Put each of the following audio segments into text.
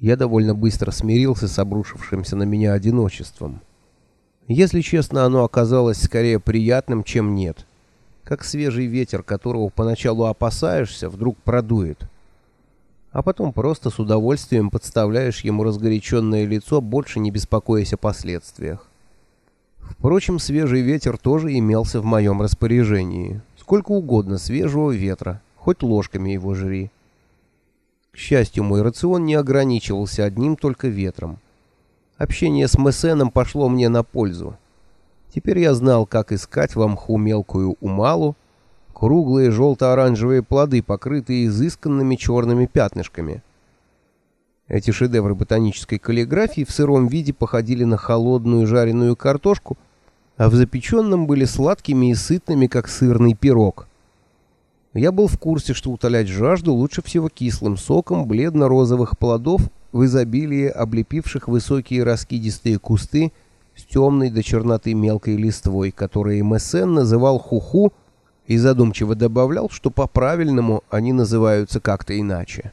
Я довольно быстро смирился с обрушившимся на меня одиночеством. Если честно, оно оказалось скорее приятным, чем нет. Как свежий ветер, которого поначалу опасаешься, вдруг продует. А потом просто с удовольствием подставляешь ему разгоряченное лицо, больше не беспокоясь о последствиях. Впрочем, свежий ветер тоже имелся в моем распоряжении. Сколько угодно свежего ветра, хоть ложками его жри. Счастью, мой рацион не ограничивался одним только ветром. Общение с Мессеном пошло мне на пользу. Теперь я знал, как искать в мху мелкую умалу, круглые желто-оранжевые плоды, покрытые изысканными черными пятнышками. Эти шедевры ботанической каллиграфии в сыром виде походили на холодную жареную картошку, а в запеченном были сладкими и сытными, как сырный пирог. Я был в курсе, что утолять жажду лучше всего кислым соком бледно-розовых плодов в изобилии облепивших высокие раскидистые кусты с темной до черноты мелкой листвой, которые Мессен называл хуху и задумчиво добавлял, что по-правильному они называются как-то иначе.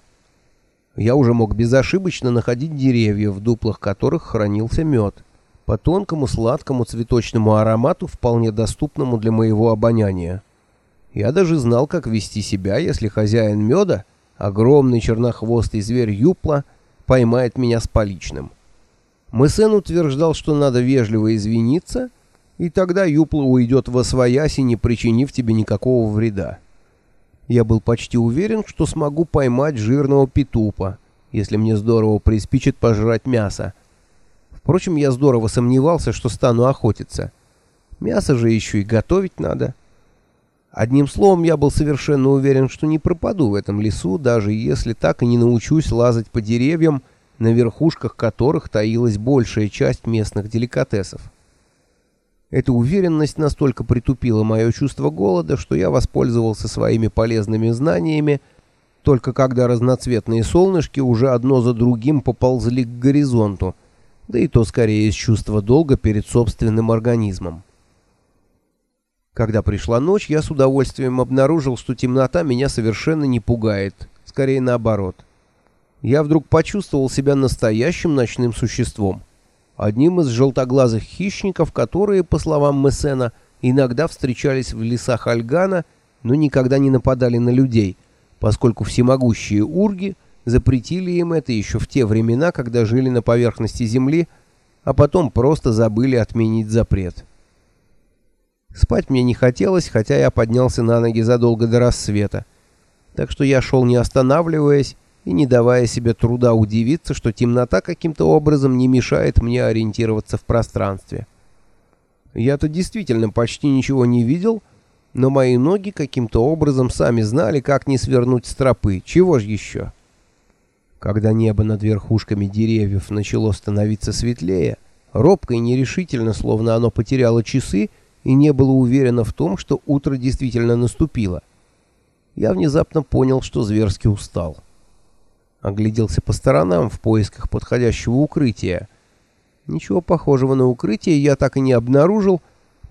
Я уже мог безошибочно находить деревья, в дуплах которых хранился мед, по тонкому сладкому цветочному аромату, вполне доступному для моего обоняния. Я даже знал, как вести себя, если хозяин меда, огромный чернохвостый зверь Юпла, поймает меня с поличным. Мысен утверждал, что надо вежливо извиниться, и тогда Юпла уйдет во свояси, не причинив тебе никакого вреда. Я был почти уверен, что смогу поймать жирного петупа, если мне здорово приспичит пожрать мясо. Впрочем, я здорово сомневался, что стану охотиться. Мясо же еще и готовить надо. Одним словом, я был совершенно уверен, что не пропаду в этом лесу, даже если так и не научусь лазать по деревьям, на верхушках которых таилась большая часть местных деликатесов. Эта уверенность настолько притупила мое чувство голода, что я воспользовался своими полезными знаниями, только когда разноцветные солнышки уже одно за другим поползли к горизонту, да и то скорее из чувства долга перед собственным организмом. Когда пришла ночь, я с удовольствием обнаружил, что темнота меня совершенно не пугает, скорее наоборот. Я вдруг почувствовал себя настоящим ночным существом, одним из желтоглазых хищников, которые, по словам Мессена, иногда встречались в лесах Альгана, но никогда не нападали на людей, поскольку всемогущие урги запретили им это еще в те времена, когда жили на поверхности земли, а потом просто забыли отменить запрет. Спать мне не хотелось, хотя я поднялся на ноги задолго до рассвета. Так что я шел не останавливаясь и не давая себе труда удивиться, что темнота каким-то образом не мешает мне ориентироваться в пространстве. Я-то действительно почти ничего не видел, но мои ноги каким-то образом сами знали, как не свернуть с тропы. Чего ж еще? Когда небо над верхушками деревьев начало становиться светлее, робко и нерешительно, словно оно потеряло часы, и не было уверено в том, что утро действительно наступило. Я внезапно понял, что зверски устал. Огляделся по сторонам в поисках подходящего укрытия. Ничего похожего на укрытие я так и не обнаружил,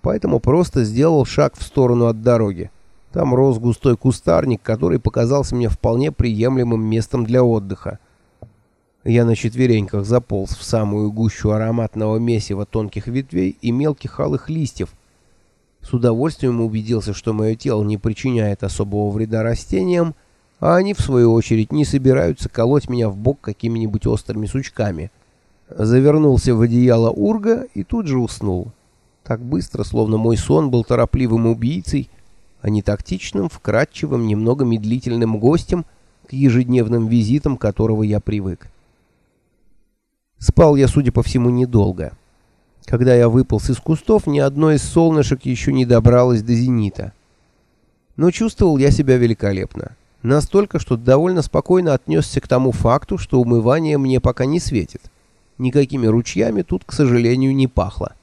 поэтому просто сделал шаг в сторону от дороги. Там рос густой кустарник, который показался мне вполне приемлемым местом для отдыха. Я на четвереньках заполз в самую гущу ароматного месива тонких ветвей и мелких алых листьев, с удовольствием убедился, что мое тело не причиняет особого вреда растениям, а они, в свою очередь, не собираются колоть меня в бок какими-нибудь острыми сучками. Завернулся в одеяло урга и тут же уснул. Так быстро, словно мой сон был торопливым убийцей, а не тактичным, вкрадчивым, немного медлительным гостем, к ежедневным визитам которого я привык. Спал я, судя по всему, недолго. Когда я выполз из кустов, ни одно из солнышек еще не добралось до зенита. Но чувствовал я себя великолепно. Настолько, что довольно спокойно отнесся к тому факту, что умывание мне пока не светит. Никакими ручьями тут, к сожалению, не пахло.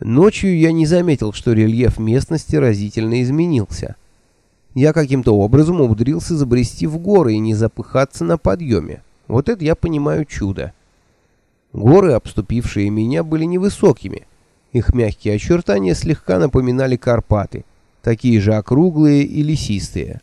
Ночью я не заметил, что рельеф местности разительно изменился. Я каким-то образом умудрился забрести в горы и не запыхаться на подъеме. Вот это я понимаю чудо. Горы, обступившие меня, были невысокими. Их мягкие очертания слегка напоминали Карпаты, такие же округлые и лесистые.